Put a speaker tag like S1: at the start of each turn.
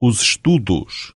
S1: os estudos.